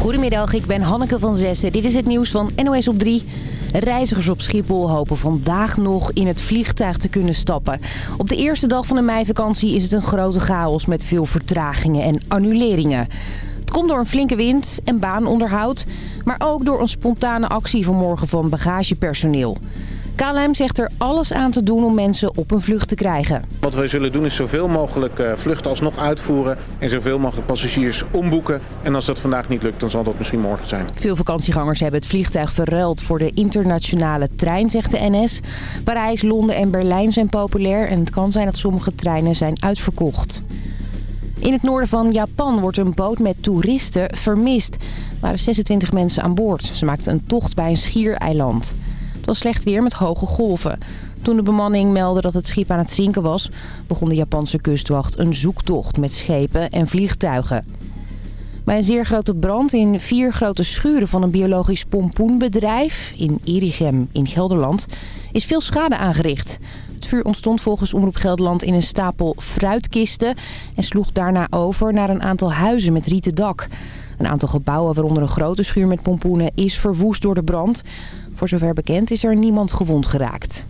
Goedemiddag, ik ben Hanneke van Zessen. Dit is het nieuws van NOS op 3. Reizigers op Schiphol hopen vandaag nog in het vliegtuig te kunnen stappen. Op de eerste dag van de meivakantie is het een grote chaos met veel vertragingen en annuleringen. Het komt door een flinke wind en baanonderhoud, maar ook door een spontane actie vanmorgen van bagagepersoneel. KLM zegt er alles aan te doen om mensen op een vlucht te krijgen. Wat wij zullen doen is zoveel mogelijk eh, vluchten alsnog uitvoeren en zoveel mogelijk passagiers omboeken. En als dat vandaag niet lukt, dan zal dat misschien morgen zijn. Veel vakantiegangers hebben het vliegtuig verruild voor de internationale trein, zegt de NS. Parijs, Londen en Berlijn zijn populair en het kan zijn dat sommige treinen zijn uitverkocht. In het noorden van Japan wordt een boot met toeristen vermist. Er waren 26 mensen aan boord. Ze maakten een tocht bij een schiereiland. Was slecht weer met hoge golven. Toen de bemanning meldde dat het schip aan het zinken was... begon de Japanse kustwacht een zoektocht met schepen en vliegtuigen. Bij een zeer grote brand in vier grote schuren van een biologisch pompoenbedrijf... in Erichem in Gelderland is veel schade aangericht. Het vuur ontstond volgens Omroep Gelderland in een stapel fruitkisten... en sloeg daarna over naar een aantal huizen met rieten dak... Een aantal gebouwen, waaronder een grote schuur met pompoenen, is verwoest door de brand. Voor zover bekend is er niemand gewond geraakt.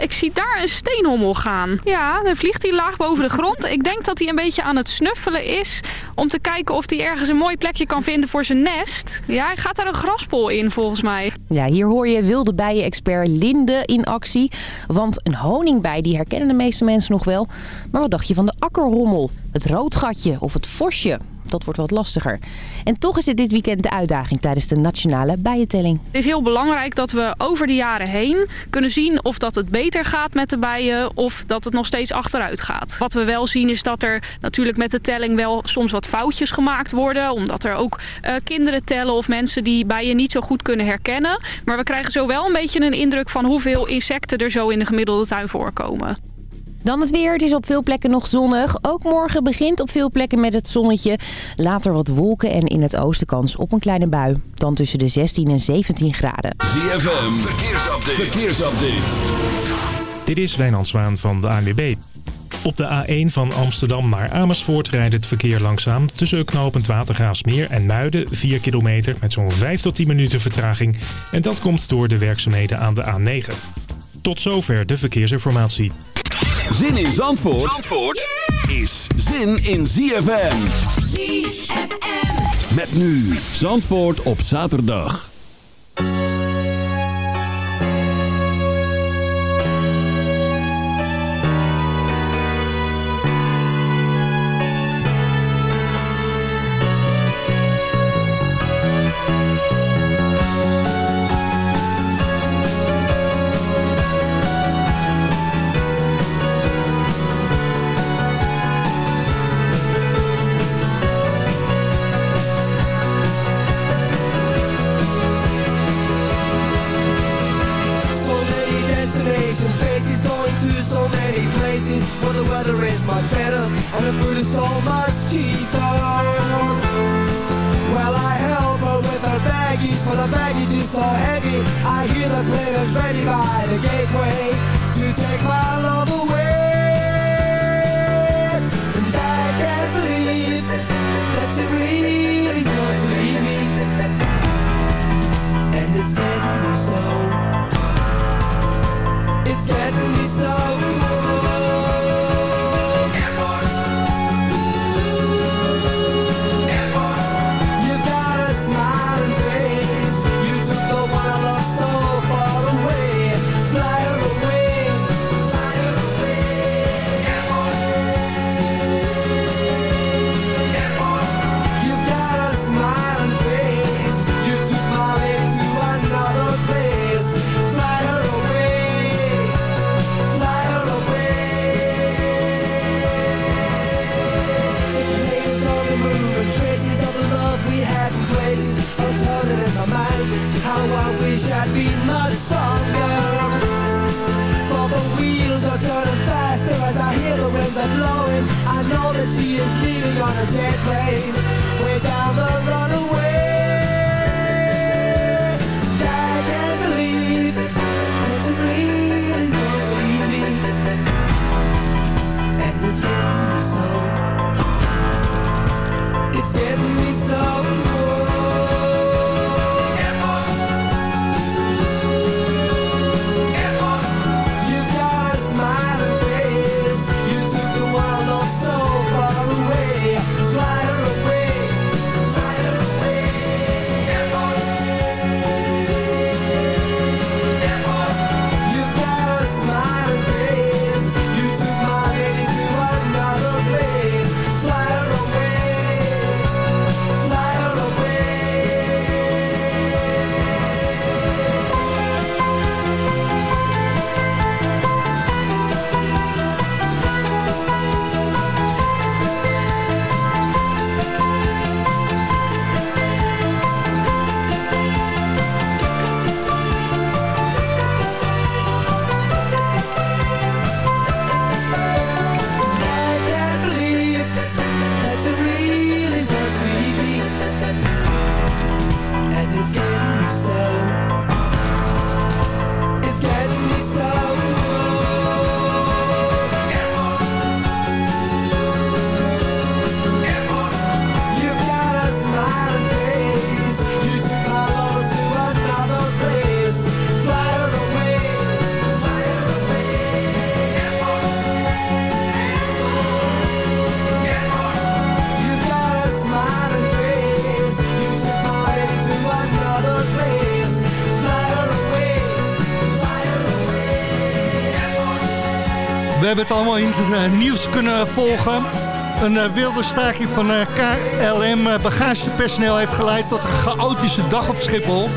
Ik zie daar een steenhommel gaan. Ja, dan vliegt hij laag boven de grond. Ik denk dat hij een beetje aan het snuffelen is... om te kijken of hij ergens een mooi plekje kan vinden voor zijn nest. Ja, hij gaat daar een graspol in volgens mij. Ja, hier hoor je wilde bijen-expert Linde in actie. Want een honingbij, die herkennen de meeste mensen nog wel. Maar wat dacht je van de akkerrommel? Het roodgatje of het vosje? Dat wordt wat lastiger. En toch is het dit weekend de uitdaging tijdens de nationale bijentelling. Het is heel belangrijk dat we over de jaren heen kunnen zien of dat het beter gaat met de bijen of dat het nog steeds achteruit gaat. Wat we wel zien is dat er natuurlijk met de telling wel soms wat foutjes gemaakt worden. Omdat er ook uh, kinderen tellen of mensen die bijen niet zo goed kunnen herkennen. Maar we krijgen zo wel een beetje een indruk van hoeveel insecten er zo in de gemiddelde tuin voorkomen. Dan het weer. Het is op veel plekken nog zonnig. Ook morgen begint op veel plekken met het zonnetje. Later wat wolken en in het oosten kans op een kleine bui. Dan tussen de 16 en 17 graden. ZFM, verkeersupdate. verkeersupdate. Dit is Wijnand Zwaan van de ANWB. Op de A1 van Amsterdam naar Amersfoort rijdt het verkeer langzaam... tussen knooppunt Watergraafsmeer en Muiden, 4 kilometer... met zo'n 5 tot 10 minuten vertraging. En dat komt door de werkzaamheden aan de A9. Tot zover de verkeersinformatie. Zin in Zandvoort, Zandvoort is zin in ZFM. ZFM. Met nu Zandvoort op zaterdag. Well, the weather is much better and the food is so much cheaper. Well, I help her with her baggies, but the baggage is so heavy. I hear the players ready by the gateway to take my love away. Hebben het allemaal in het uh, nieuws kunnen volgen. Een uh, wilde staking van uh, KLM bagagepersoneel heeft geleid tot een chaotische dag op Schiphol.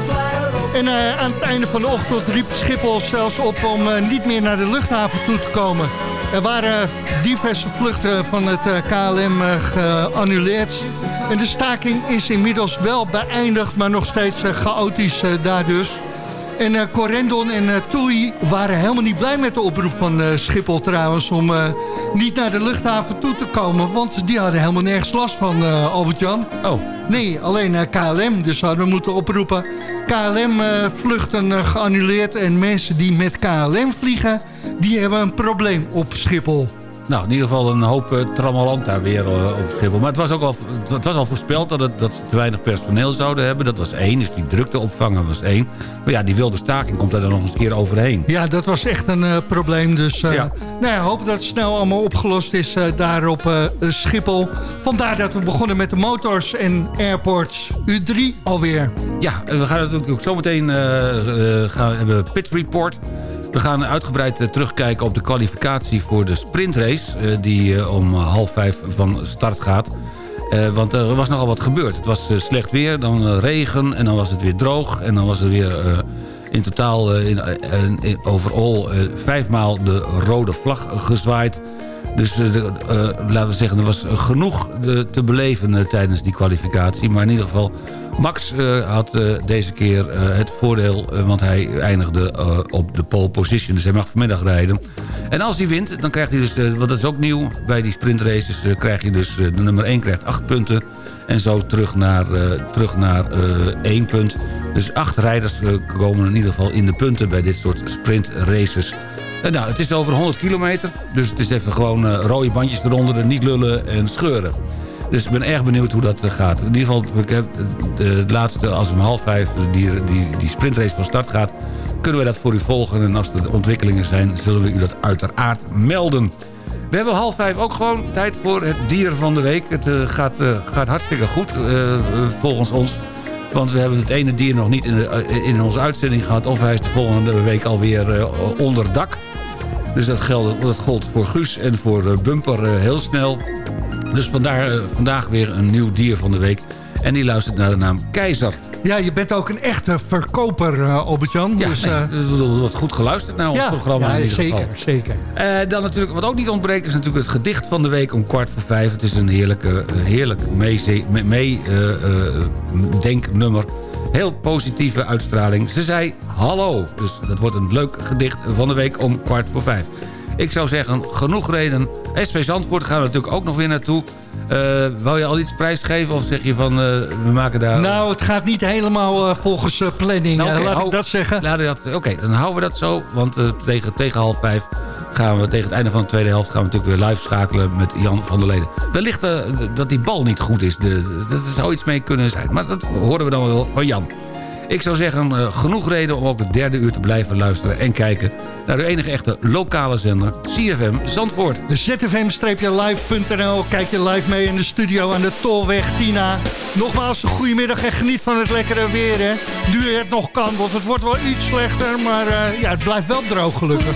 En aan het einde van de ochtend riep Schiphol zelfs op om niet meer naar de luchthaven toe te komen. Er waren diverse vluchten van het KLM geannuleerd. En de staking is inmiddels wel beëindigd, maar nog steeds chaotisch daar dus. En uh, Corendon en uh, Toei waren helemaal niet blij met de oproep van uh, Schiphol trouwens... om niet naar de luchthaven toe te komen. Want die hadden helemaal nergens last van, Albert-Jan. Oh. Nee, alleen KLM. Dus hadden we moeten oproepen. KLM-vluchten geannuleerd. En mensen die met KLM vliegen, die hebben een probleem op Schiphol. Nou, in ieder geval een hoop uh, daar weer uh, op Schiphol. Maar het was ook al, het was al voorspeld dat, het, dat te weinig personeel zouden hebben. Dat was één, dus die drukte opvangen was één. Maar ja, die wilde staking komt daar nog eens een keer overheen. Ja, dat was echt een uh, probleem. Dus ja. nou ja, hoop dat het snel allemaal opgelost is daar op Schiphol. Vandaar dat we begonnen met de motors en airports U3 alweer. Ja, we gaan natuurlijk ook zometeen gaan, hebben Pit Report... We gaan uitgebreid eh, terugkijken op de kwalificatie voor de sprintrace... Eh, die eh, om half vijf van start gaat. Want er was nogal wat gebeurd. Het was slecht weer, dan regen en dan was het weer droog... en dan was er weer in totaal in, overal vijfmaal de rode vlag gezwaaid... Dus laten we zeggen, er was genoeg te beleven tijdens die kwalificatie. Maar in ieder geval, Max uh, had uh, deze keer uh, het voordeel, want hij eindigde op de pole position. Dus hij mag vanmiddag rijden. En als hij wint, dan krijgt hij dus, want dat is ook nieuw bij die sprintraces... krijg je dus, de nummer 1 krijgt 8 punten. En zo terug naar, terug naar 1 punt. Dus acht rijders komen in ieder geval in de punten bij dit soort sprintraces. nou, het is over 100 kilometer. Dus het is even gewoon rode bandjes eronder, niet lullen en scheuren. Dus ik ben erg benieuwd hoe dat eh, gaat. In ieder geval, ik heb de, laatste, als om half vijf die, die, die sprintrace van start gaat... kunnen we dat voor u volgen. En als er ontwikkelingen zijn, zullen we u dat uiteraard melden. We hebben half vijf ook gewoon tijd voor het dier van de week. Het uh, gaat, uh, gaat hartstikke goed, volgens ons. Want we hebben het ene dier nog niet in, de, in onze uitzending gehad... of hij is de volgende week alweer onder dak. Dus dat, geldt, dat gold voor Guus en voor Bumper heel snel. Dus vandaar, uh, vandaag weer een nieuw dier van de week. En die luistert naar de naam Keizer. Ja, je bent ook een echte verkoper, uh, Albert-Jan. Ja, dus, nee, uh... er wordt goed geluisterd naar ons ja, programma. Ja, in ieder zeker, geval. zeker. Uh, dan natuurlijk, wat ook niet ontbreekt, is natuurlijk het gedicht van de week om kwart voor vijf. Het is een heerlijke, heerlijk meedenknummer. Mee, Heel positieve uitstraling. Ze zei hallo. Dus dat wordt een leuk gedicht van de week om kwart voor vijf. Ik zou zeggen, genoeg reden. SV Zandvoort gaan we natuurlijk ook nog weer naartoe. Uh, wil je al iets prijsgeven of zeg je van uh, we maken daar... Nou, het gaat niet helemaal uh, volgens planning, nou, okay, laat hou, ik dat zeggen. Oké, okay, dan houden we dat zo, want tegen, tegen half vijf gaan we tegen het einde van de tweede helft... gaan we natuurlijk weer live schakelen met Jan van der Leden. Wellicht dat die bal niet goed is, de, dat zou iets mee kunnen zijn. Maar dat horen we dan wel van Jan. Ik zou zeggen, uh, genoeg reden om ook het derde uur te blijven luisteren... en kijken naar de enige echte lokale zender, CFM Zandvoort. De zfm-live.nl, kijk je live mee in de studio aan de Tolweg Tina. Nogmaals, goedemiddag en geniet van het lekkere weer, hè. Nu het nog kan, want het wordt wel iets slechter... maar uh, ja, het blijft wel droog, gelukkig.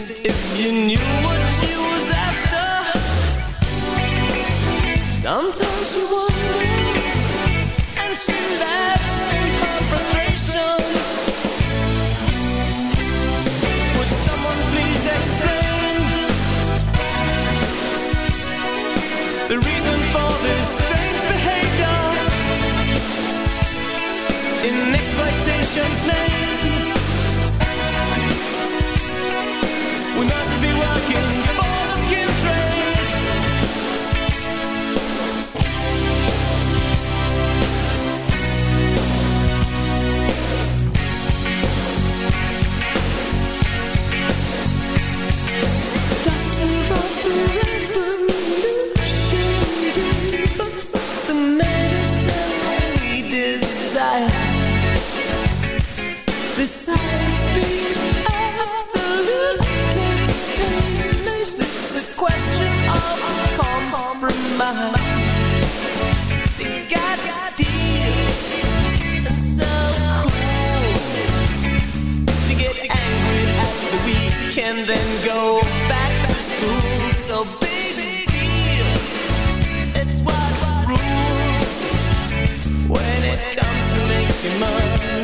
If you knew what she was after Sometimes you want.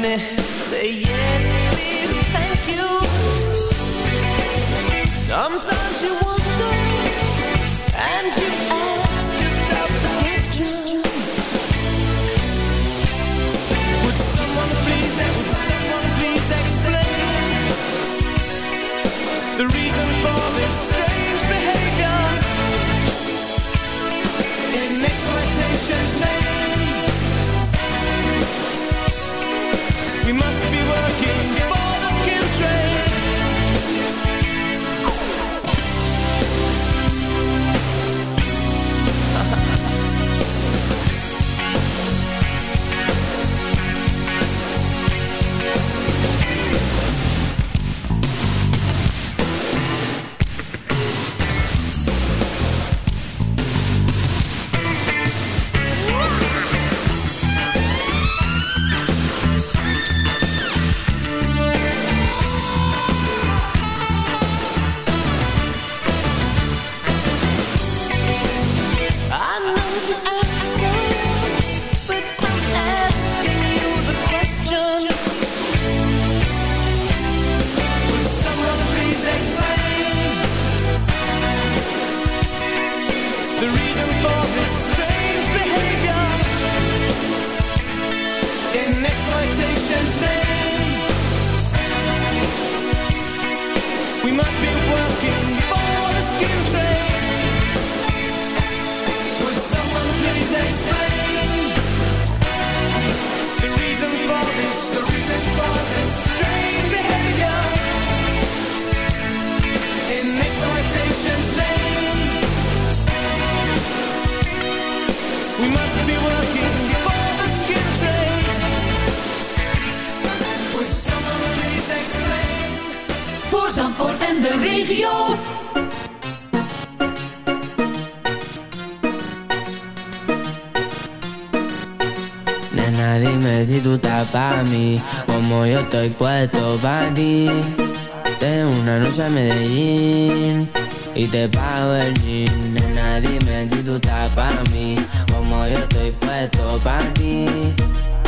me. Say yes, please, thank you. Sometimes you wonder, and you ask yourself the question. Knew what she thinks If you knew what te pago el jean. Nena, dime si tú estás pa' mí. Como yo estoy puesto pa' ti.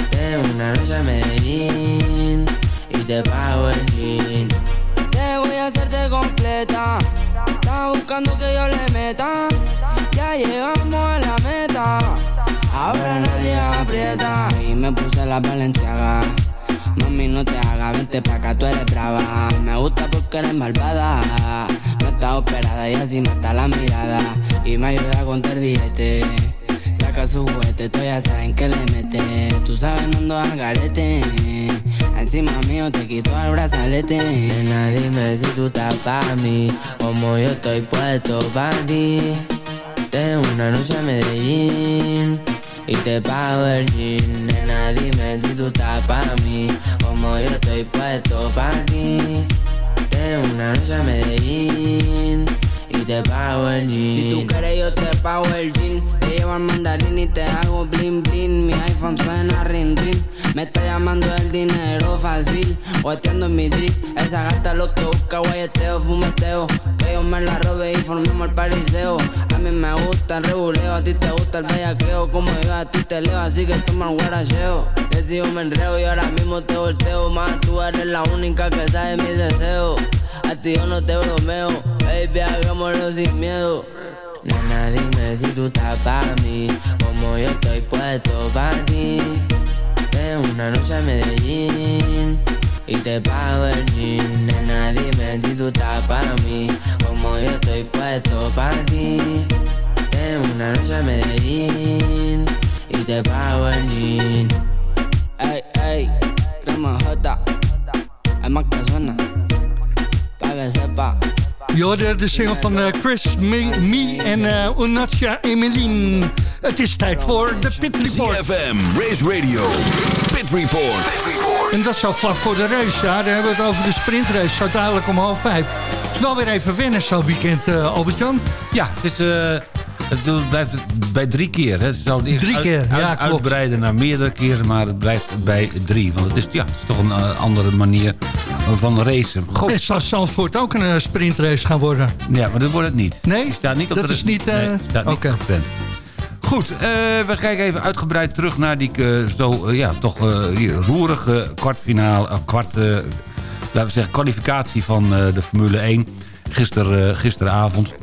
Tengo una noche a Medellín. Y te pago el jean. Te voy a hacerte completa. Estás buscando que yo le meta. Ya llegamos a la meta. Ahora nadie aprieta. Y me puse la valenciaga. Mami, no te hagas, vente pa' acá, tú eres brava. Me gusta porque eres malvada está operada y así mata la mirada. Y me ayuda a contar billete. Saca su juguete, tú ya saben que le mete. Tú sabes, no ando al garete. Encima mío te quito el brazalete. Nena, dime si tú estás pa' mí. Como yo estoy puesto pa' ti. Tengo una noche a Medellín. Y te pago el nena, dime si tú estás pa' mí. Como yo estoy puesto pa' ti. Una noche a Medellín te pago el jean. Si tú quieres yo te pago el jean. Te llevo al mandarín y te hago bling bling. Mi iPhone suena ring ring. Me está llamando el dinero fácil. Guateando en mi drip. Esa gata lo que busca guayeteo, fumeteo. Que yo me la robe y formemos el pariseo. A mí me gusta el reguleo, a ti te gusta el bellaqueo. Como yo a ti te leo, así que toma el guaracheo. Yo me enreo y ahora mismo te volteo. Más tú eres la única que sabe mis deseos. A ti yo no te bromeo, baby, hagámoslo sin miedo. Nena, dime si tú estás pa' mí, como yo estoy puesto pa' ti. Ven una noche a Medellín y te pago el jean. Nena, dime si tú estás pa' mí, como yo estoy puesto pa' ti. Ven una noche a Medellín y te pago el jean. Ey, ey, crema J, hay más que suena. Je hoorde de single van uh, Chris, Me, Me en uh, Unatja Emeline. Het is tijd voor de Pit Report. CFM, Race Radio, Pit Report. En dat zou vlak voor de race, ja. Daar hebben we het over de sprintrace. Zo dadelijk om half vijf. Het is wel weer even wennen zo weekend, uh, Albert-Jan. Ja, het is Het blijft het bij drie keer. Hè. Zouden eerst Drie keer, uit- ja, klopt. uitbreiden naar meerdere keren, maar het blijft bij drie. Want het is, ja, het is toch een eh, andere manier van racen. Goed, Het zal Zandvoort ook een eh, sprintrace gaan worden. ja, maar dat wordt het niet. Nee? Staat niet op Dat de, is niet, nee, staat niet oké. gepland. Goed, eh, we kijken even uitgebreid terug naar die zo, ja, toch hier, roerige kwartfinale, kwart, laten we zeggen, kwalificatie van de Formule 1 gister, gisteravond.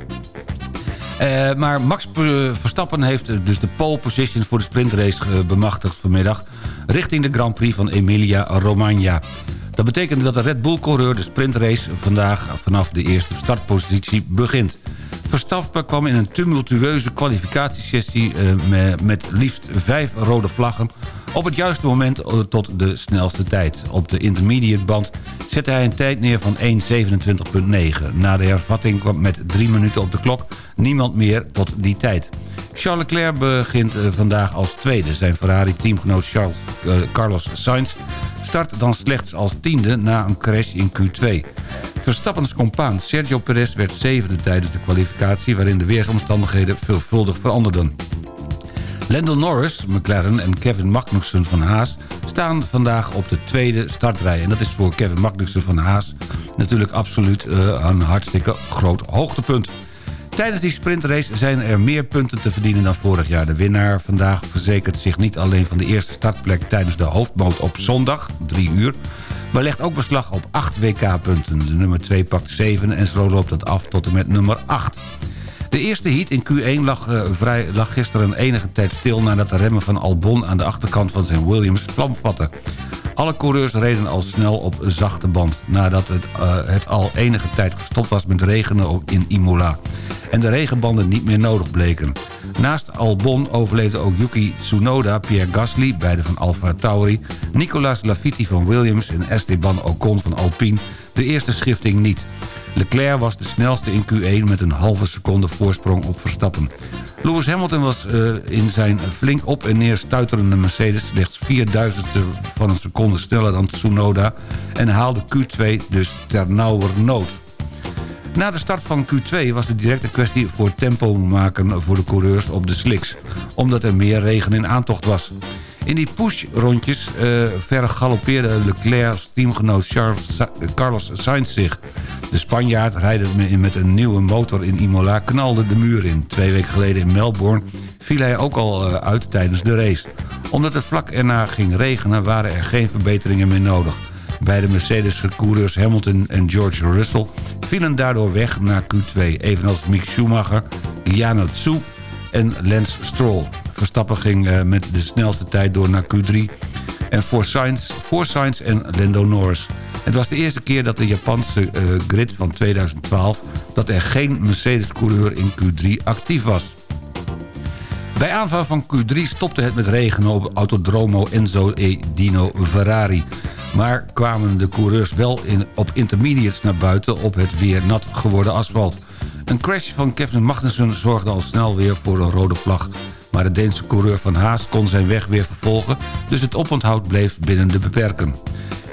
Maar Max Verstappen heeft dus de pole position voor de sprintrace bemachtigd vanmiddag... richting de Grand Prix van Emilia-Romagna. Dat betekent dat de Red Bull-coureur de sprintrace vandaag vanaf de eerste startpositie begint. Verstappen kwam in een tumultueuze kwalificatiesessie eh, me- met liefst vijf rode vlaggen... op het juiste moment eh, tot de snelste tijd. Op de intermediate band zette hij een tijd neer van 1.27.9. Na de hervatting kwam met drie minuten op de klok niemand meer tot die tijd. Charles Leclerc begint eh, vandaag als tweede. Zijn Ferrari-teamgenoot Charles, eh, Carlos Sainz start dan slechts als tiende na een crash in Q2. Verstappens compaan Sergio Perez werd zevende tijdens de kwalificatie... waarin de weersomstandigheden veelvuldig veranderden. Lando Norris, McLaren en Kevin Magnussen van Haas... staan vandaag op de tweede startrij. En dat is voor Kevin Magnussen van Haas natuurlijk absoluut eh, een hartstikke groot hoogtepunt. Tijdens die sprintrace zijn er meer punten te verdienen dan vorig jaar. De winnaar vandaag verzekert zich niet alleen van de eerste startplek... tijdens de hoofdmoot op zondag, 3 uur... maar legt ook beslag op 8 WK-punten. De nummer 2 pakt 7 en zo loopt dat af tot en met nummer 8. De eerste heat in Q1 lag, eh, vrij, lag gisteren enige tijd stil... nadat de remmen van Albon aan de achterkant van zijn Williams vlam vatten. Alle coureurs reden al snel op zachte band... nadat het, eh, het al enige tijd gestopt was met regenen in Imola... en de regenbanden niet meer nodig bleken. Naast Albon overleefden ook Yuki Tsunoda, Pierre Gasly... beide van Alfa Tauri, Nicolas Latifi van Williams... en Esteban Ocon van Alpine de eerste schifting niet... Leclerc was de snelste in Q1 met een halve seconde voorsprong op Verstappen. Lewis Hamilton was eh, in zijn flink op en neer stuiterende Mercedes... slechts 4000ste van een seconde sneller dan Tsunoda... en haalde Q2 dus ter nauwernood. Na de start van Q2 was de directe kwestie voor tempo maken voor de coureurs op de slicks. Omdat er meer regen in aantocht was. In die push-rondjes eh vergalopeerde Leclerc's teamgenoot Charles Sa- Carlos Sainz zich. De Spanjaard, rijden met een nieuwe motor in Imola, knalde de muur in. Twee weken geleden in Melbourne viel hij ook al eh, uit tijdens de race. Omdat het vlak erna ging regenen waren er geen verbeteringen meer nodig. Beide Mercedes-coureurs Hamilton en George Russell vielen daardoor weg naar Q2. Evenals Mick Schumacher, Giano Tsu en Lance Stroll. Verstappen ging eh, met de snelste tijd door naar Q3. En voor Sainz, voor Sainz en Lando Norris. Het was de eerste keer dat de Japanse eh, grid van 2012... dat er geen Mercedes-coureur in Q3 actief was. Bij aanvang van Q3 stopte het met regenen op Autodromo Enzo e Dino Ferrari. Maar kwamen de coureurs wel in, op intermediates naar buiten op het weer nat geworden asfalt. Een crash van Kevin Magnussen zorgde al snel weer voor een rode vlag. Maar de Deense coureur van Haas kon zijn weg weer vervolgen... dus het oponthoud bleef binnen de beperken.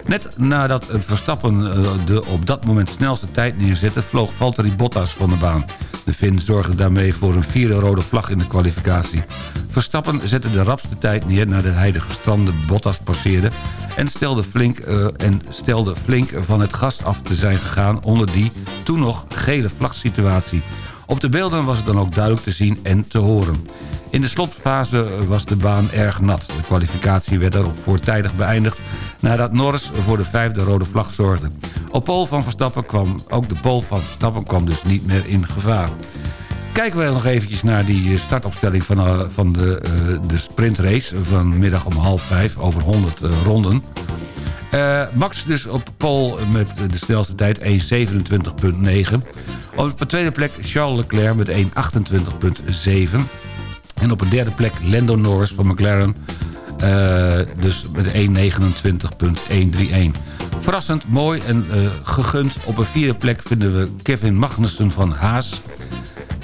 Net nadat Verstappen eh, de op dat moment snelste tijd neerzette... vloog Valtteri Bottas van de baan. De Finn zorgde daarmee voor een vierde rode vlag in de kwalificatie. Verstappen zette de rapste tijd neer nadat hij de gestrande Bottas passeerde... en stelde flink, eh, en stelde flink van het gas af te zijn gegaan... onder die toen nog gele vlagsituatie. Op de beelden was het dan ook duidelijk te zien en te horen. In de slotfase was de baan erg nat. De kwalificatie werd daarop voortijdig beëindigd... nadat Norris voor de vijfde rode vlag zorgde. Op pol van Verstappen kwam, ook de pol van Verstappen kwam dus niet meer in gevaar. Kijken we nog eventjes naar die startopstelling van, eh, van de, eh, de sprintrace... vanmiddag om half vijf over 100 eh, ronden. Eh, Max dus op pole met de snelste tijd 1.27.9. Op de tweede plek Charles Leclerc met 1.28.7. En op de derde plek Lando Norris van McLaren. eh, dus met 1.29.131. Verrassend, mooi en eh, gegund. Op een vierde plek vinden we Kevin Magnussen van Haas.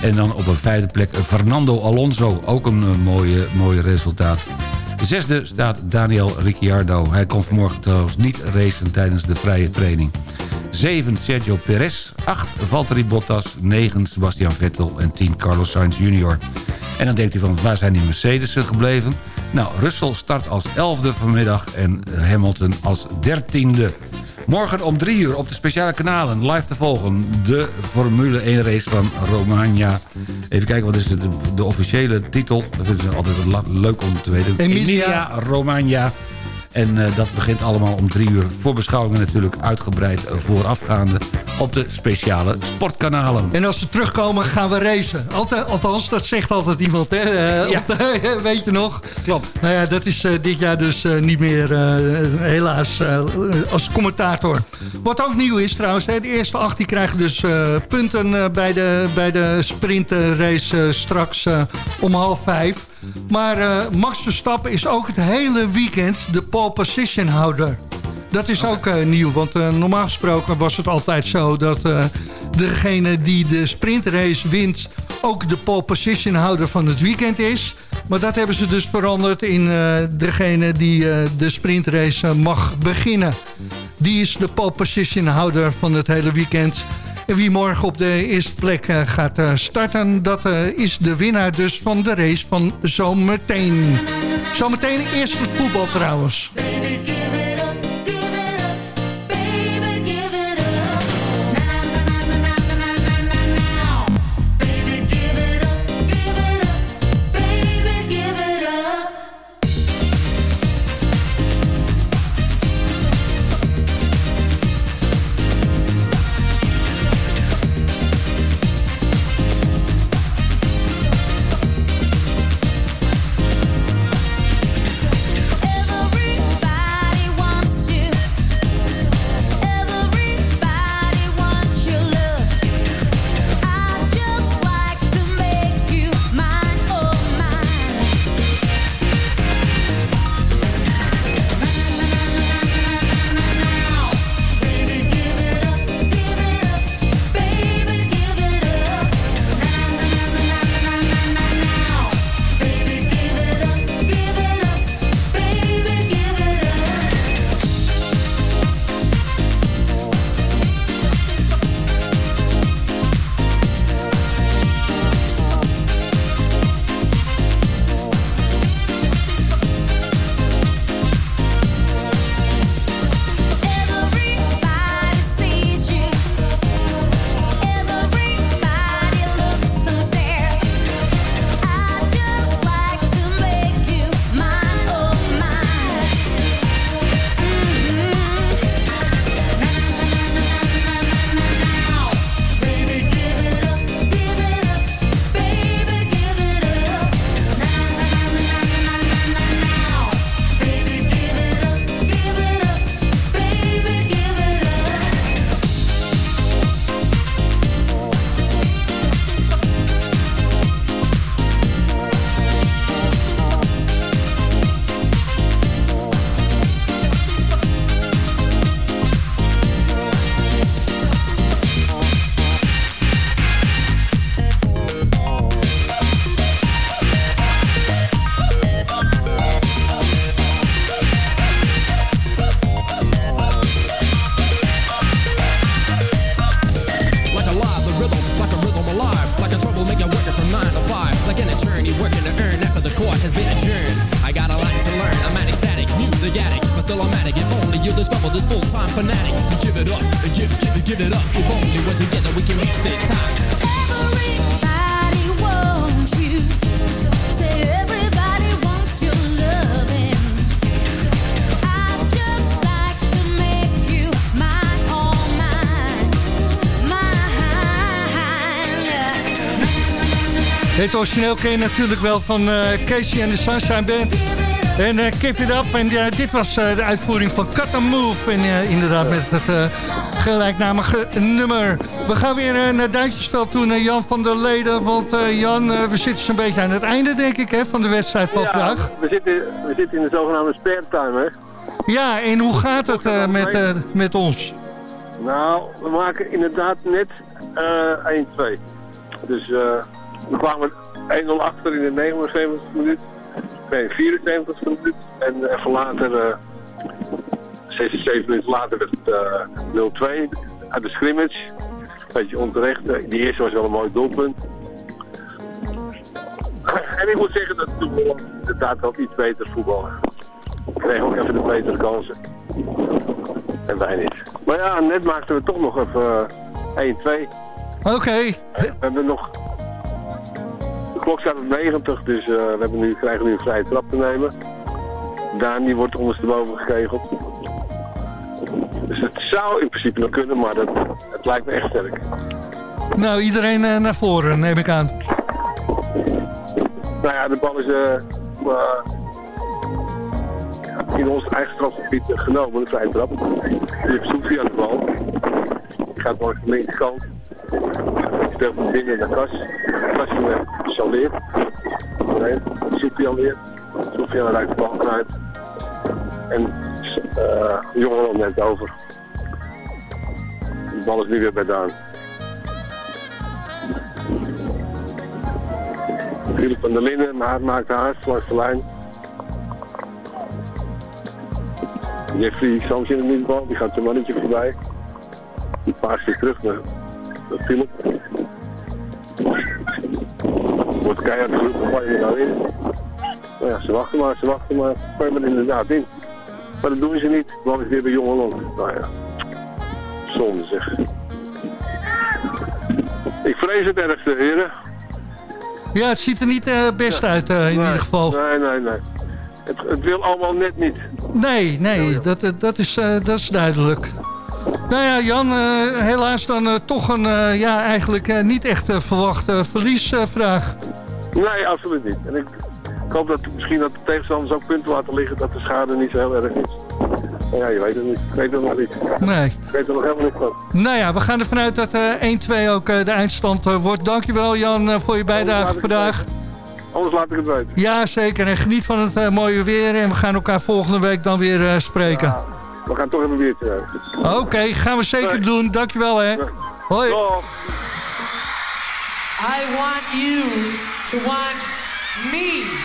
En dan op een vijfde plek Fernando Alonso. Ook een mooie, mooie resultaat. Zesde staat Daniel Ricciardo. Hij kon vanmorgen trouwens niet racen tijdens de vrije training. 7 Sergio Perez, 8 Valtteri Bottas, 9 Sebastian Vettel en 10 Carlos Sainz Jr. En dan denkt u van, waar zijn die Mercedes'en gebleven? Nou, Russell start als 11e vanmiddag en Hamilton als 13e. Morgen om 3 uur op de speciale kanalen live te volgen. De Formule 1 race van Romagna. Even kijken, wat is de, de officiële titel? Dat vinden ze altijd leuk om te weten. Emilia. Romagna. En uh, dat begint allemaal om drie uur. Voorbeschouwingen natuurlijk uitgebreid voorafgaande op de speciale sportkanalen. En als ze terugkomen gaan we racen. Althans, althans dat zegt altijd iemand. Hè? Uh, Ja. Op- weet je nog? Klopt. Nou ja, dat is eh, dit jaar dus eh, niet meer, eh, helaas, eh, als commentator. Wat ook nieuw is trouwens, hè, de eerste acht die krijgen dus eh, punten eh, bij, de, bij de sprintrace eh, straks eh, om half vijf. Maar eh, Max Verstappen is ook het hele weekend de pole position houder. Dat is ook eh, nieuw, want eh, normaal gesproken was het altijd zo dat degene die de sprintrace wint ook de pole position houder van het weekend is. Maar dat hebben ze dus veranderd in degene die de sprintrace mag beginnen. Die is de pole position houder van het hele weekend. En wie morgen op de eerste plek eh, gaat eh, starten, dat eh, is de winnaar dus van de race van zometeen. Zometeen eerst het voetbal trouwens. Het origineel ken je natuurlijk wel van eh, Casey en de Sunshine Band. En eh Keep It Up. En dit was eh, de uitvoering van Cut and Move. En inderdaad met het gelijknamige nummer. We gaan weer naar Duitsersveld toe, naar Jan van der Leden. Want Jan, we zitten zo'n beetje aan het einde, denk ik, hè, van de wedstrijd van vandaag. we zitten, we zitten in de zogenaamde spare time, hè. Ja, en hoe gaat het met, met ons? Nou, we maken inderdaad net eh 1-2. Dus eh, we kwamen 1-0 achter in de 79 minuut. Nee, 74 minuut. En even later, eh 6, 7 minuten later werd het eh 0-2. uit de scrimmage. Beetje onterecht. Eh, Die eerste was wel een mooi doelpunt. En ik moet zeggen dat toen inderdaad wel iets beter voetballen. We kregen ook even de betere kansen. En wij niet. Maar ja, net maakten we toch nog even eh, 1-2. Oké. We hebben nog... De klok staat op 90, dus eh, we hebben nu, krijgen nu een vrije trap te nemen. Daan die wordt ondersteboven gekegeld. Dus het zou in principe nog kunnen, maar dat, het lijkt me echt sterk. Nou, iedereen eh, naar voren, neem ik aan. Nou ja, de bal is eh, in ons eigen strafgebied genomen, de vrije trap. Je hebt Soefie aan de bal. Gaat langs de linkerkant. Die speelt hem binnen naar Kas. Kas uh, Chaleer. Nee, Soefie alweer. Soefie aan raakt de bal eruit. En uh, Jongen net over. De bal is nu weer bij Daan. Philip van der Linden, maar maakt haar langs de lijn. Jeffrey Sams in het middenbal, die gaat zijn mannetje voorbij. Die paast weer terug naar, Philip. Wordt keihard geroepen, gooi je er nou in. Nou ja, ze wachten maar, ze wachten maar. Gooi je er inderdaad in. Maar dat doen ze niet, want is weer bij Jong Holland. Nou ja, zonde zeg. Ik vrees het ergste, heren. Ja, het ziet er niet eh, best uit eh, in Nee, ieder geval. Nee, nee, nee. Het, het wil allemaal net niet. Nee, nee, dat, dat, is, eh, dat is duidelijk. Nou ja, Jan, eh, helaas dan eh, toch een eh, ja, eigenlijk niet echt verwachte verliesvraag. Nee, absoluut niet. En ik, ik hoop dat misschien dat de tegenstanders ook punten laten liggen dat de schade niet zo heel erg is. Maar ja, je weet het niet. Ik weet het nog niet. nee. Ik weet er nog helemaal niet van. Nou ja, we gaan ervan uit dat eh 1-2 ook de eindstand wordt. Dankjewel Jan voor je bijdrage vandaag. Anders laat ik het weten. Ja, zeker. En geniet van het mooie weer. En we gaan elkaar volgende week dan weer spreken. We gaan toch even weer te Oké, gaan we zeker doen. Dankjewel hè. Hoi. I want you to want me.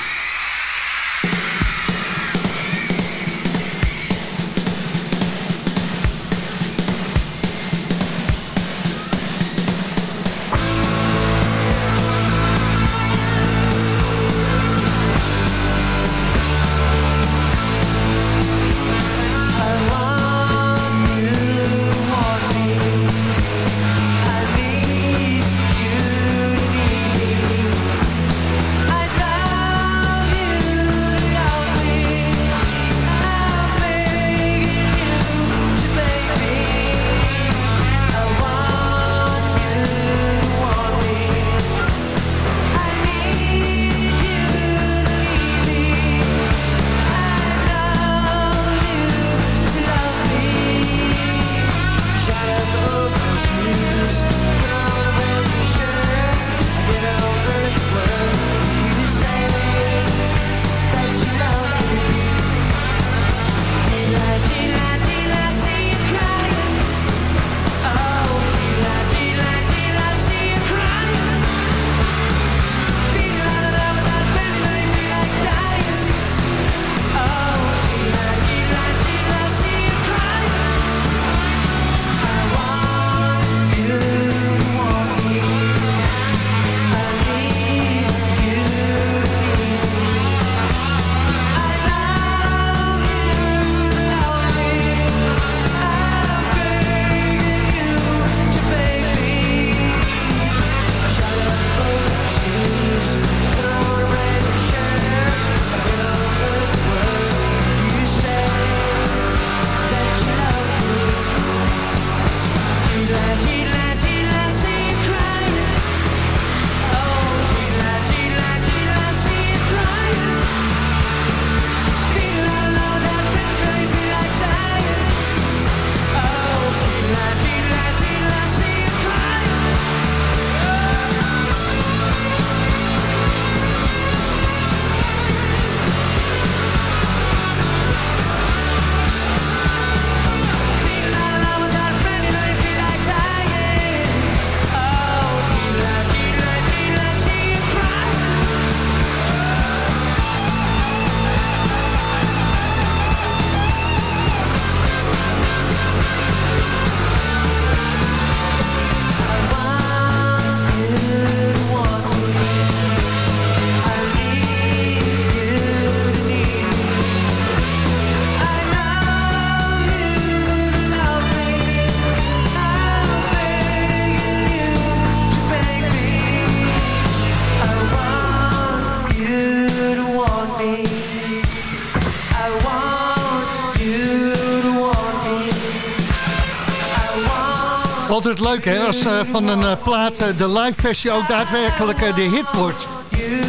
Leuk hè, als eh, van een eh, plaat eh, de live versie ook daadwerkelijk de hit wordt.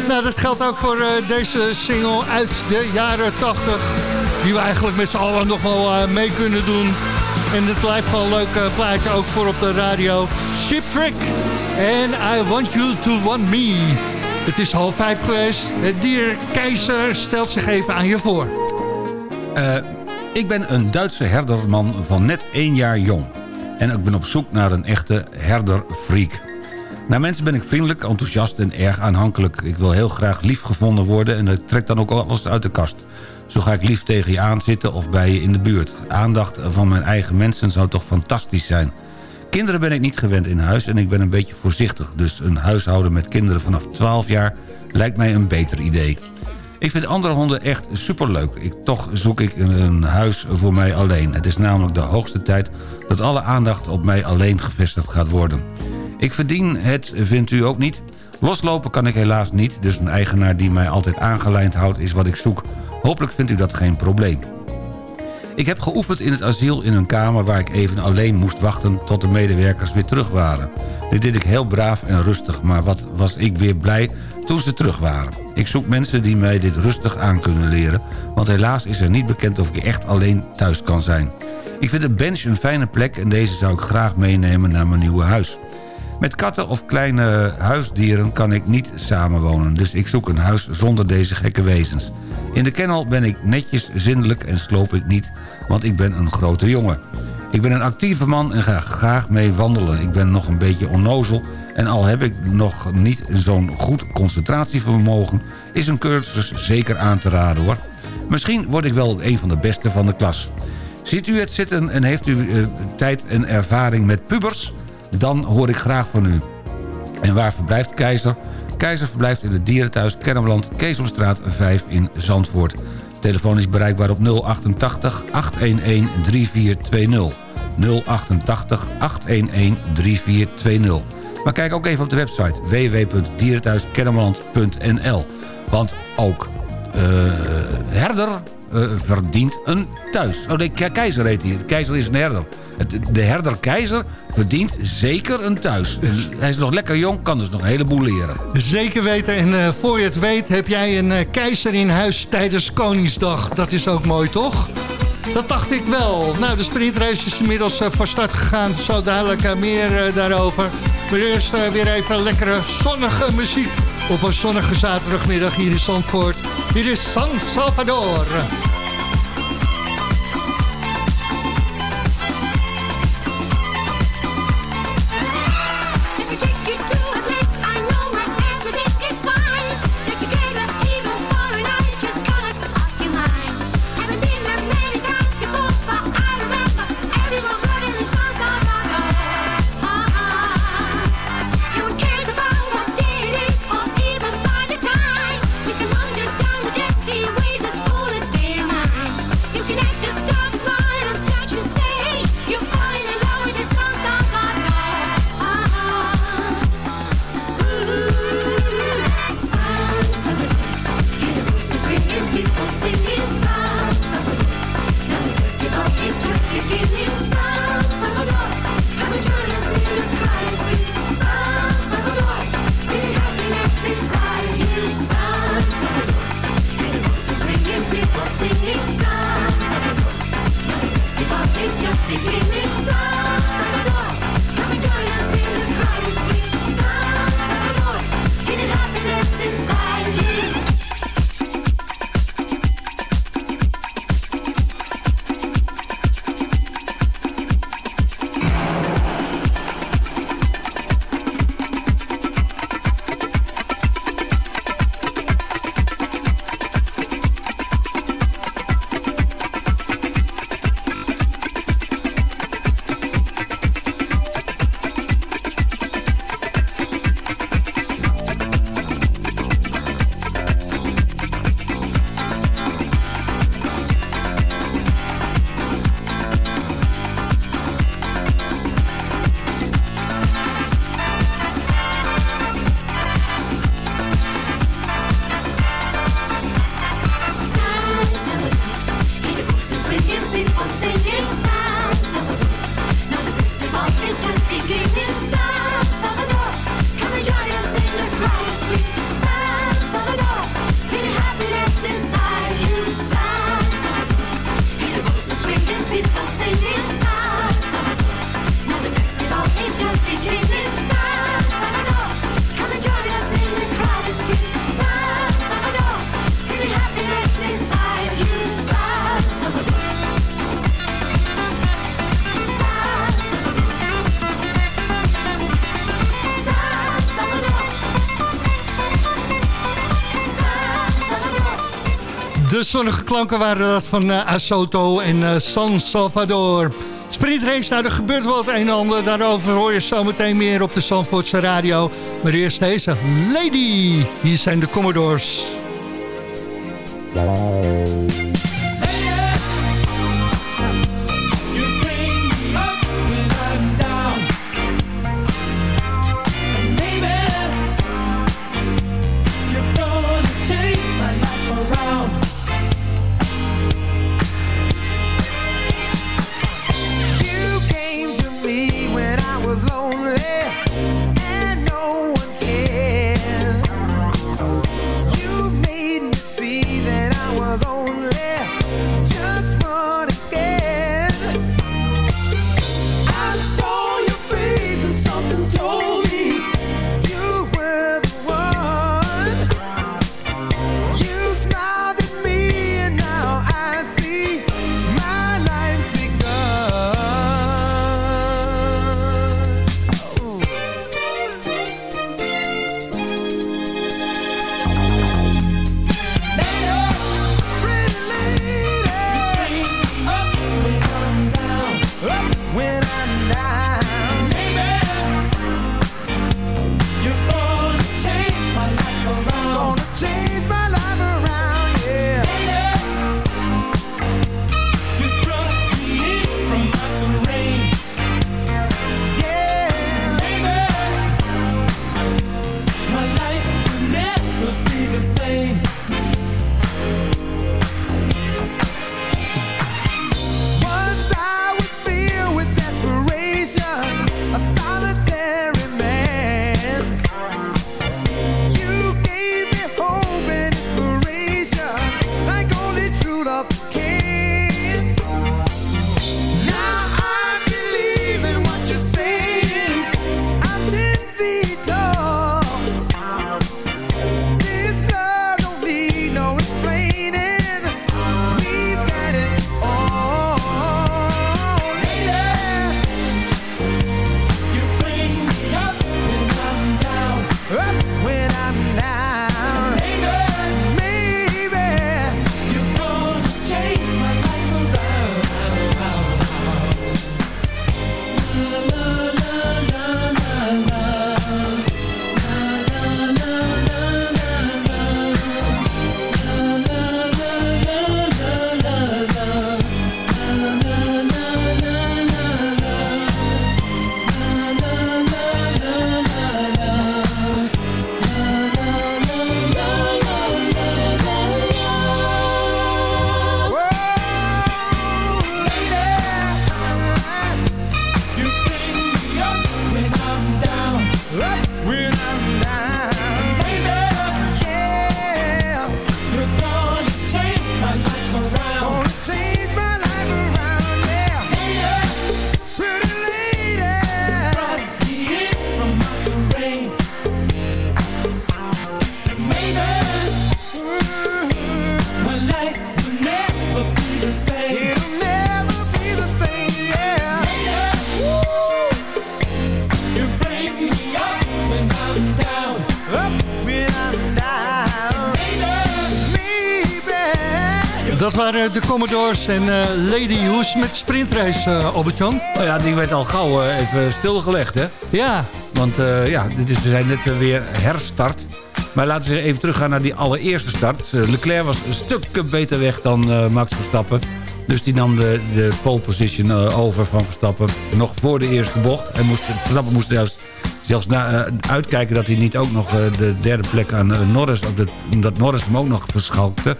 Nou, dat geldt ook voor deze single uit de jaren 80. Die we eigenlijk met z'n allen nog wel mee kunnen doen. En het blijft wel een leuk plaatje ook voor op de radio. Ship Trick en I Want You To Want Me. Het is half vijf geweest. Het dier Keizer stelt zich even aan je voor. Ik ben een Duitse herderman van net één jaar jong. En ik ben op zoek naar een echte herderfreak. Naar mensen ben ik vriendelijk, enthousiast en erg aanhankelijk. Ik wil heel graag lief gevonden worden en ik trek dan ook alles uit de kast. Zo ga ik lief tegen je aanzitten of bij je in de buurt. Aandacht van mijn eigen mensen zou toch fantastisch zijn. Kinderen ben ik niet gewend in huis en ik ben een beetje voorzichtig. Dus een huishouden met kinderen vanaf 12 jaar lijkt mij een beter idee. Ik vind andere honden echt superleuk. Ik, toch zoek ik een, huis voor mij alleen. Het is namelijk de hoogste tijd dat alle aandacht op mij alleen gevestigd gaat worden. Ik verdien het, vindt u ook niet? Loslopen kan ik helaas niet, dus een eigenaar die mij altijd aangelijnd houdt is wat ik zoek. Hopelijk vindt u dat geen probleem. Ik heb geoefend in het asiel in een kamer waar ik even alleen moest wachten tot de medewerkers weer terug waren. Dit deed ik heel braaf en rustig, maar wat was ik weer blij toen ze terug waren. Ik zoek mensen die mij dit rustig aan kunnen leren, want helaas is er niet bekend of ik echt alleen thuis kan zijn. Ik vind een bench een fijne plek en deze zou ik graag meenemen naar mijn nieuwe huis. Met katten of kleine huisdieren kan ik niet samenwonen, dus ik zoek een huis zonder deze gekke wezens. In de kennel ben ik netjes, zindelijk en sloop ik niet, want ik ben een grote jongen. Ik ben een actieve man en ga graag mee wandelen. Ik ben nog een beetje onnozel en al heb ik nog niet zo'n goed concentratievermogen... is een cursus zeker aan te raden hoor. Misschien word ik wel een van de beste van de klas. Ziet u het zitten en heeft u eh, tijd en ervaring met pubers? Dan hoor ik graag van u. En waar verblijft Keizer? Keizer verblijft in het dierenthuis Kennemerland, Keesomstraat 5 in Zandvoort. Telefoon is bereikbaar op 088 811 3420. 088 811 3420. Maar kijk ook even op de website www.dierenthuiskennemerland.nl. Want ook eh, herder verdient een thuis. Oh nee, ke- keizer heet hij. De keizer is een herder. De herder keizer verdient zeker een thuis. Hij is nog lekker jong, kan dus nog een heleboel leren. Zeker weten. En eh, voor je het weet heb jij een eh, keizer in huis tijdens Koningsdag. Dat is ook mooi, toch? Dat dacht ik wel. Nou, de sprintrace is inmiddels eh, van start gegaan. Zo dadelijk eh, meer eh, daarover. Maar eerst eh, weer even lekkere zonnige muziek. Op een zonnige zaterdagmiddag hier in Zandvoort. Hier is San Salvador. Zonnige klanken waren dat van eh, Asoto en eh, San Salvador. Sprintrace, nou er gebeurt wel het een en ander. Daarover hoor je zometeen meer op de Zandvoortse radio. Maar eerst deze Lady. Hier zijn de Commodores. En eh, Lady Hoes met sprintrace, eh Albert-Jan. Nou ja, die werd al gauw eh, even stilgelegd, hè? Ja. Want ja, dit is, we zijn net weer herstart. Maar laten we even teruggaan naar die allereerste start. Leclerc was een stuk beter weg dan Max Verstappen. Dus die nam de, de pole position over van Verstappen. Nog voor de eerste bocht. Hij moest, Verstappen moest zelfs, zelfs na, eh, uitkijken dat hij niet ook nog eh, de derde plek aan eh, Norris... Dat Norris hem ook nog verschalkte.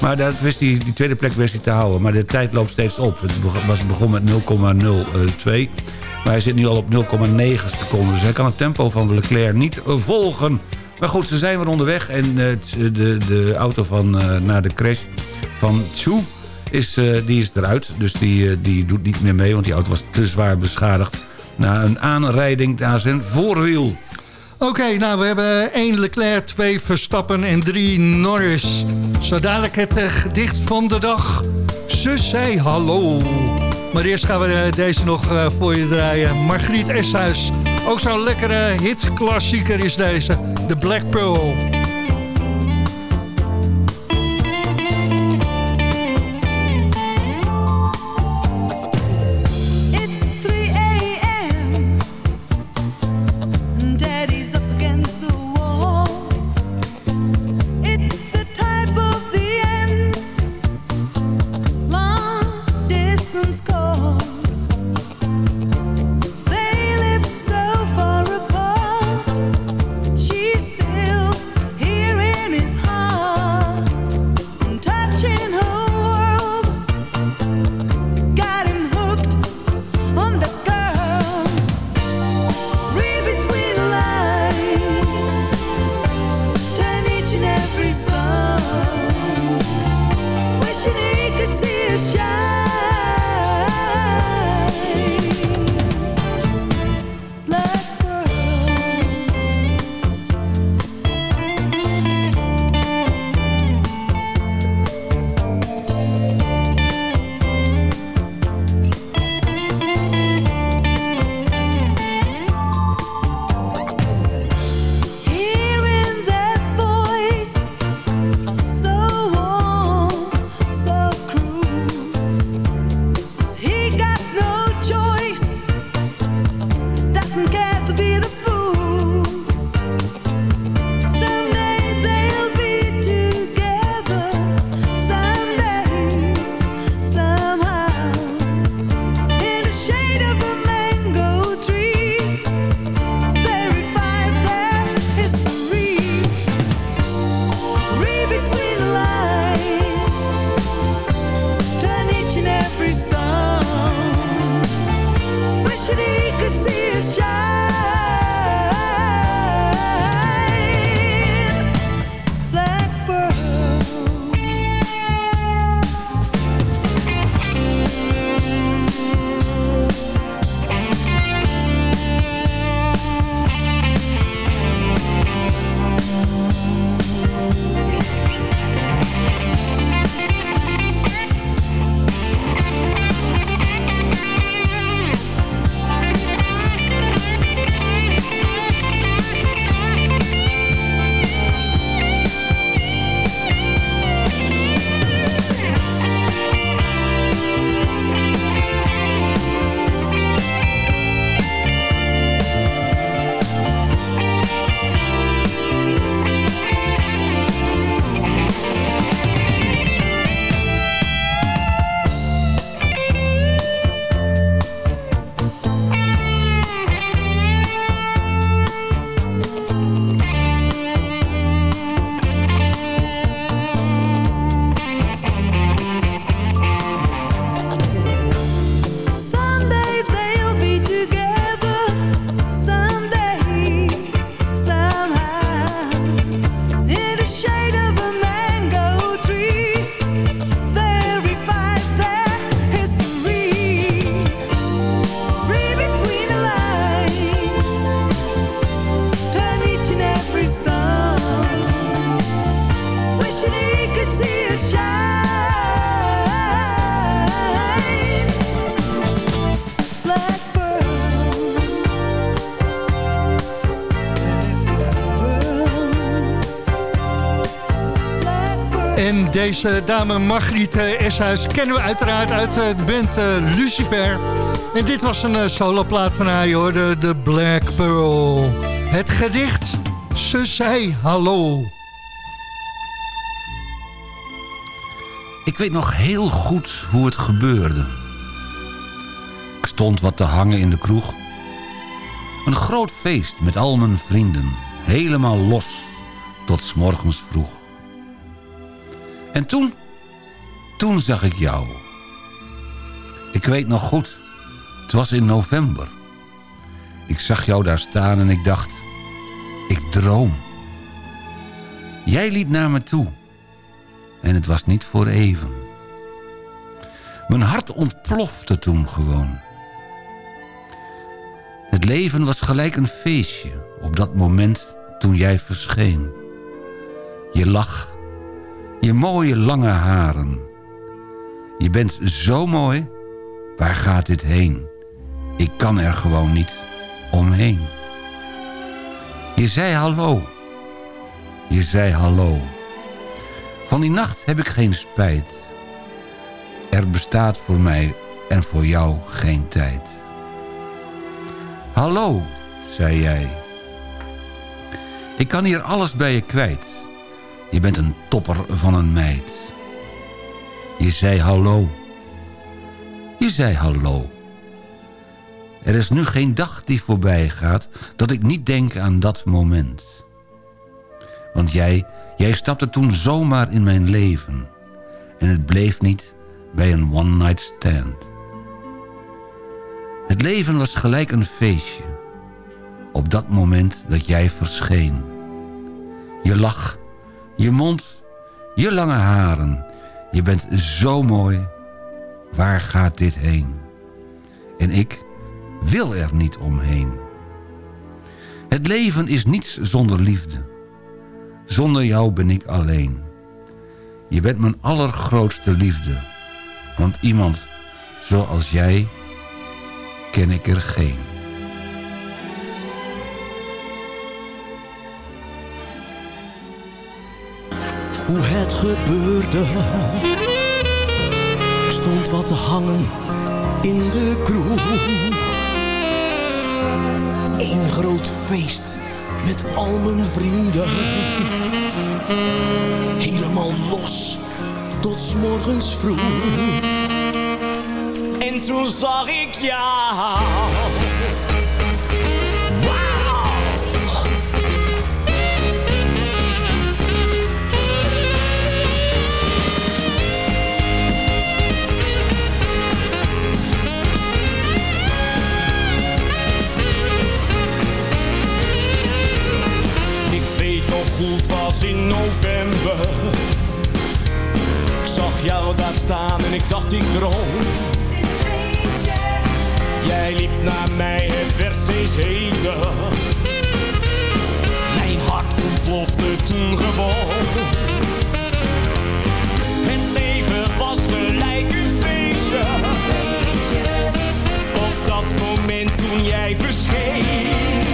Maar dat wist die tweede plek wist hij te houden. Maar de tijd loopt steeds op. Het was begon met 0,02. Maar hij zit nu al op 0,9 seconden. Dus hij kan het tempo van Leclerc niet volgen. Maar goed, ze zijn weer onderweg. En de, de auto van, na de crash van Tsu is, die is eruit. Dus die, die doet niet meer mee, want die auto was te zwaar beschadigd. Na een aanrijding aan zijn voorwiel. Oké, nou we hebben één Leclerc, twee Verstappen en drie Norris. Zo dadelijk het eh, gedicht van de dag. Ze zei hallo. Maar eerst gaan we eh, deze nog eh, voor je draaien. Margriet Eshuis. Ook zo'n lekkere hitklassieker is deze. De Black Pearl. Deze dame Margriet eh, Eshuis kennen we uiteraard uit eh, de band eh, Lucifer. En dit was een eh, soloplaat van haar, hoorde de Black Pearl. Het gedicht, ze zei hallo. Ik weet nog heel goed hoe het gebeurde. Ik stond wat te hangen in de kroeg. Een groot feest met al mijn vrienden. Helemaal los tot 's morgens vroeg. En toen, toen zag ik jou. Ik weet nog goed, het was in november. Ik zag jou daar staan en ik dacht, ik droom. Jij liep naar me toe. En het was niet voor even. Mijn hart ontplofte toen gewoon. Het leven was gelijk een feestje op dat moment toen jij verscheen. Je lach, je mooie lange haren. Je bent zo mooi, waar gaat dit heen? Ik kan er gewoon niet omheen. Je zei hallo. Je zei hallo. Van die nacht heb ik geen spijt. Er bestaat voor mij en voor jou geen tijd. Hallo, zei jij. Ik kan hier alles bij je kwijt. Je bent een topper van een meid. Je zei hallo. Je zei hallo. Er is nu geen dag die voorbij gaat... dat ik niet denk aan dat moment. Want jij, jij stapte toen zomaar in mijn leven. En het bleef niet bij een one-night stand. Het leven was gelijk een feestje. Op dat moment dat jij verscheen. Je lach, je mond, je lange haren. Je bent zo mooi. Waar gaat dit heen? En ik wil er niet omheen. Het leven is niets zonder liefde. Zonder jou ben ik alleen. Je bent mijn allergrootste liefde. Want iemand zoals jij ken ik er geen. Hoe het gebeurde. Stond wat te hangen in de kroeg. Eén groot feest met al mijn vrienden. Helemaal los tot 's morgens vroeg. En toen zag ik jou. Ik zag jou daar staan en ik dacht ik droom. Jij liep naar mij, het werd steeds heter. Mijn hart ontplofte toen gewoon. Het leven was gelijk een feestje. Op dat moment toen jij verscheen.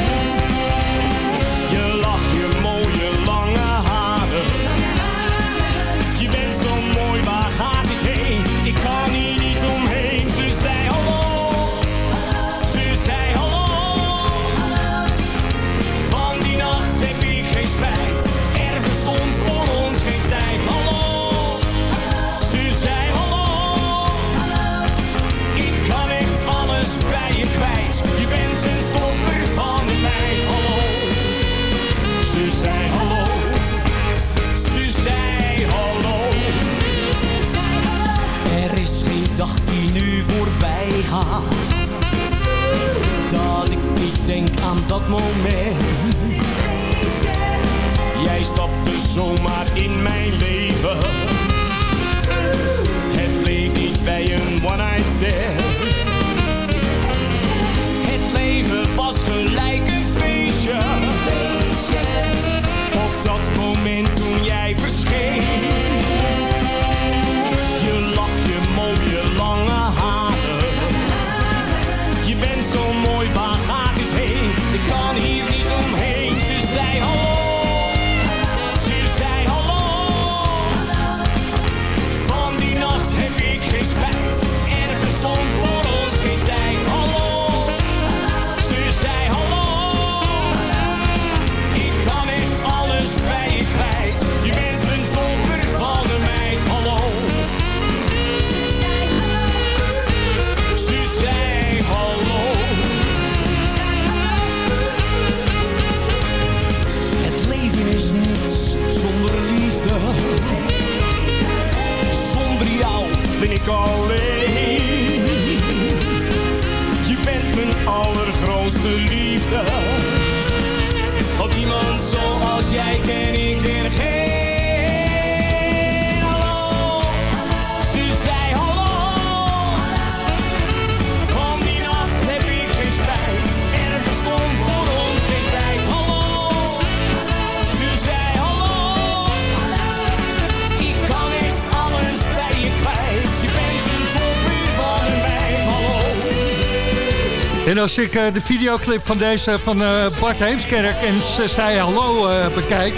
En als ik eh, de videoclip van deze van eh, Bart Heemskerk en ze zei hallo eh, bekijk...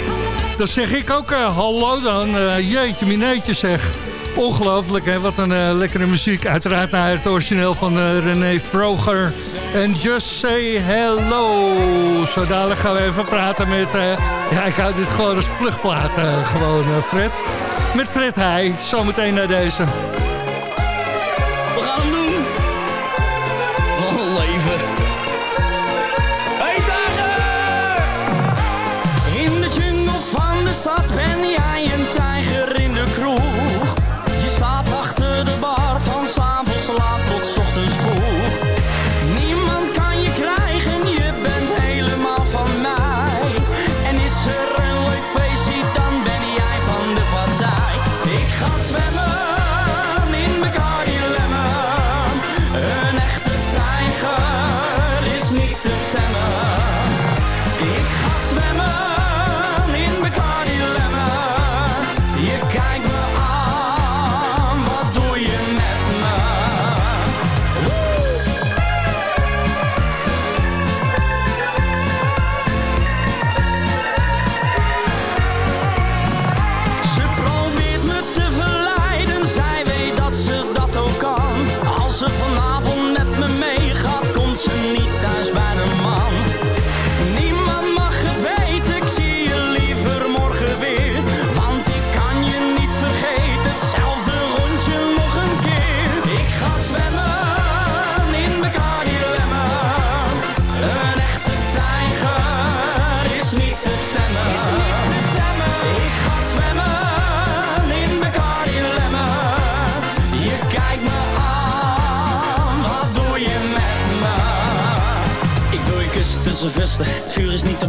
dan zeg ik ook hallo dan. Jeetje, mineetje zeg. Ongelooflijk, hè? Wat een lekkere muziek. Uiteraard naar het origineel van eh, René Vroger. En Just Say Hello. Zo dadelijk gaan we even praten met... ja, ik hou dit gewoon als vluchtplaat eh, gewoon, Fred. Met Fred Heij. Zometeen naar deze.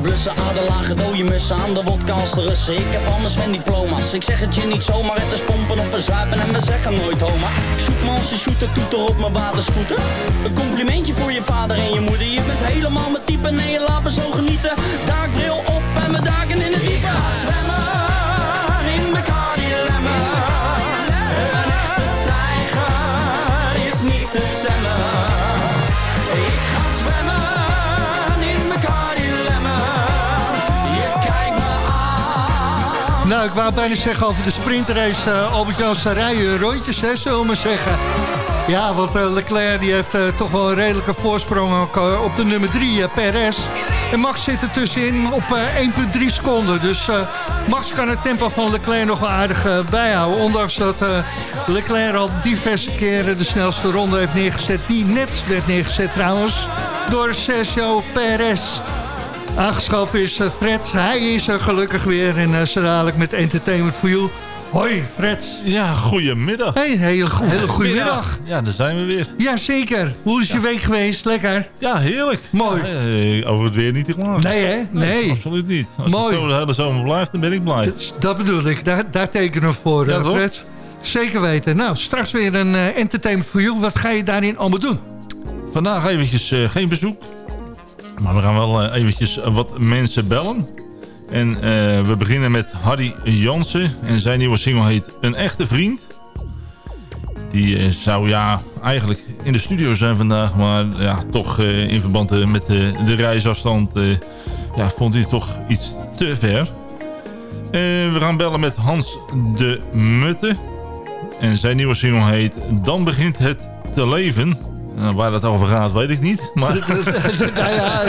Vuur is niet te blussen. Aderlagen dode mussen aan de wodka als de Russen. Ik heb anders mijn diploma's. Ik zeg het je niet zomaar. Het is pompen of verzuipen en we zeggen nooit homa. Zoek me als je toeter op mijn watersvoeten. Een complimentje voor je vader en je moeder. Je bent helemaal mijn type. Nee, je laat me zo genieten. Daakbril op en mijn daken in het diepe. Ik wou bijna zeggen over de sprintrace. eh Albert-Jan rijden rondjes, hè, zullen we maar zeggen. Ja, want eh, Leclerc die heeft eh, toch wel een redelijke voorsprong op de nummer 3, eh, Perez. En Max zit er tussenin op eh, 1,3 seconden. Dus Max kan het tempo van Leclerc nog wel aardig bijhouden. Ondanks dat Leclerc al diverse keren de snelste ronde heeft neergezet. Die net werd neergezet trouwens door Sergio Perez. Aangeschoven is eh, Fred. Hij is er gelukkig weer. En uh, zo dadelijk met Entertainment for You. Hoi Fred. Ja, goedemiddag. Hey, hele, hele goede middag. Ja, daar zijn we weer. Jazeker. Hoe is je week geweest? Lekker? Ja, heerlijk. Mooi. Eh, over het weer niet te klagen. Nee hè? Nee. absoluut niet. Als Mooi. het zo de hele zomer blijft, dan ben ik blij. Dat bedoel ik. Daar, daar tekenen we voor, Ja, eh? Fred. Zeker weten. Nou, straks weer een eh, Entertainment for You. Wat ga je daarin allemaal doen? Vandaag eventjes eh, geen bezoek. Maar we gaan wel eh, eventjes wat mensen bellen. En eh, we beginnen met Harry Jansen. En zijn nieuwe single heet Een Echte Vriend. Die eh, zou ja eigenlijk in de studio zijn vandaag. Maar ja, toch in verband met de, reisafstand ja, vond hij toch iets te ver. We gaan bellen met Hans de Mutte. En zijn nieuwe single heet Dan begint het te leven. Nou, waar dat over gaat, weet ik niet. Maar... nou ja,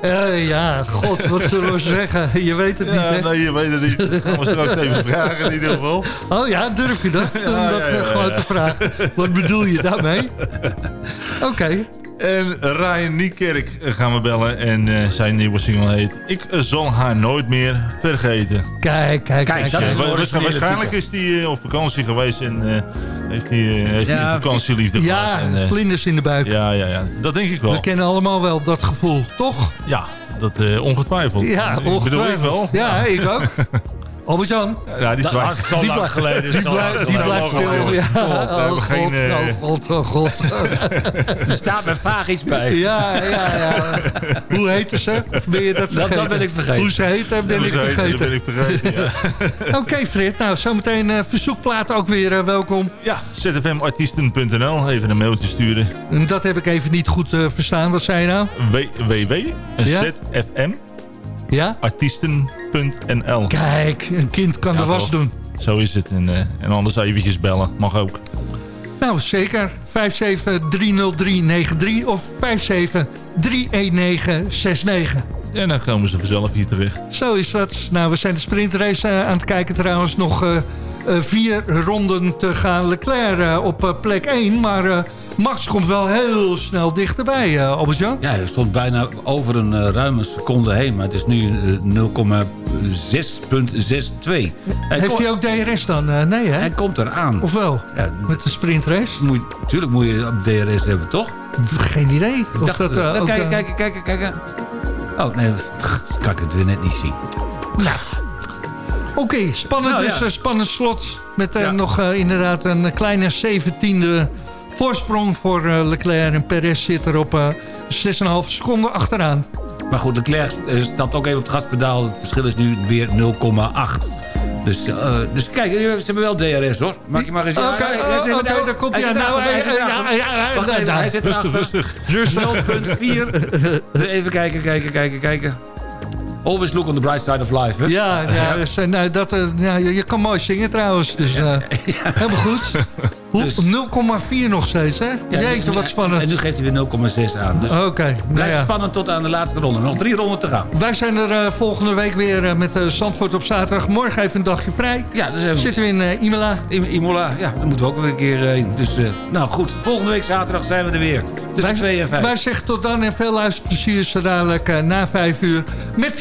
eh, ja, god, wat zullen we zeggen? Je weet het niet, hè? nee, je weet het niet. Dat gaan we straks even vragen in ieder geval. Oh ja, durf je dat? Ja, dat ja, gewoon te vragen. Wat bedoel je daarmee? Oké. En Ryan Niekerk gaan we bellen. En eh, zijn nieuwe single heet Ik zal haar nooit meer vergeten. Kijk, kijk, kijk. Ja, wa- waarsch- waarschijnlijk is hij eh, op vakantie geweest en eh, heeft hij, heeft Ja, een vakantieliefde Ja, gehad. En, eh, vlinders in de buik. ja, ja, ja, dat denk ik wel. We kennen allemaal wel dat gevoel, toch? Ja, dat eh, ongetwijfeld. Ja, Ik bedoel ik wel. Ja, ik ook. Albert-Jan? Ja, die is Dat zo lang geleden, is Die blijft die blijft stil. Ja, oh geen, god, eh, oh god, oh god. Er staat me vaag iets bij. Ja, ja, ja. Hoe heette ze? Ben je dat Dat, vergeten? dat ben ik vergeten. Hoe ze heet, dat ben Ja, ik dat vergeten. ben ik vergeten, ja. Oké Fred, nou zometeen eh verzoekplaat ook weer eh, welkom. Ja, zfmartiesten.nl. Even een mailtje sturen. En Dat heb ik even niet goed eh, verstaan. Wat zei je nou? www. Ja? Artiesten.nl. Kijk, een kind kan de was doen. Zo is het. En, eh, en anders eventjes bellen. Mag ook. Nou, zeker. 5730393 of 5731969. En dan komen ze vanzelf hier terecht. Zo is dat. Nou, we zijn de sprintrace eh, aan het kijken trouwens. Nog eh, vier ronden te gaan. Leclerc op plek 1. Maar Max komt wel heel snel dichterbij, eh Albert-Jan. Ja, hij stond bijna over een eh, ruime seconde heen. Maar het is nu eh, 0,6.62. Heeft hij ook DRS dan? Eh, nee, hè? Hij komt eraan. Of wel? Ja, Met de sprintrace? moet, tuurlijk moet je DRS hebben, toch? Geen idee. Ik dacht, dat, eh, eh, kijk, eh, kijk, kijk, kijk. Oh, nee, dat kan ik het weer net niet zien. Nou. Oké, spannend Nou, dus, ja. eh, spannend slot. Met eh, Ja. nog eh, inderdaad een kleine zeventiende voorsprong voor eh, Leclerc. En Perez zit er op eh 6,5 seconden achteraan. Maar goed, Leclerc eh, stapt ook even op het gaspedaal. Het verschil is nu weer 0,8. Dus, eh, dus kijk, eh, ze hebben wel DRS hoor. Maak je maar eens... Oké, Ja, oh, nou, daar komt hij aan. Nou, hij zit eh, ja, erachter. ja, ja, Wacht ja, even, ja. hij zit Rustig, rustig. 0,4. Even kijken, kijken, kijken, kijken. Always look on the bright side of life, hè? Ja, ja, dus, eh, nou, dat, eh, nou, je, je kan mooi zingen trouwens. Dus eh, helemaal goed. Hoe- Dus- 0,4 nog steeds, hè? Ja, Jeetje, wat spannend. En nu geeft hij weer 0,6 aan. Dus Oké, nou blijft ja. spannend tot aan de laatste ronde. Nog drie ronden te gaan. Wij zijn er volgende week weer met Zandvoort op zaterdag. Morgen even een dagje vrij. Ja, dus even... Zitten we in Imola. I- Imola, ja, daar moeten we ook weer een keer heen. Dus, nou goed, volgende week zaterdag zijn we er weer. Tussen 2 en 5. Wij zeggen tot dan en veel luisterplezier zo dadelijk na 5 uur met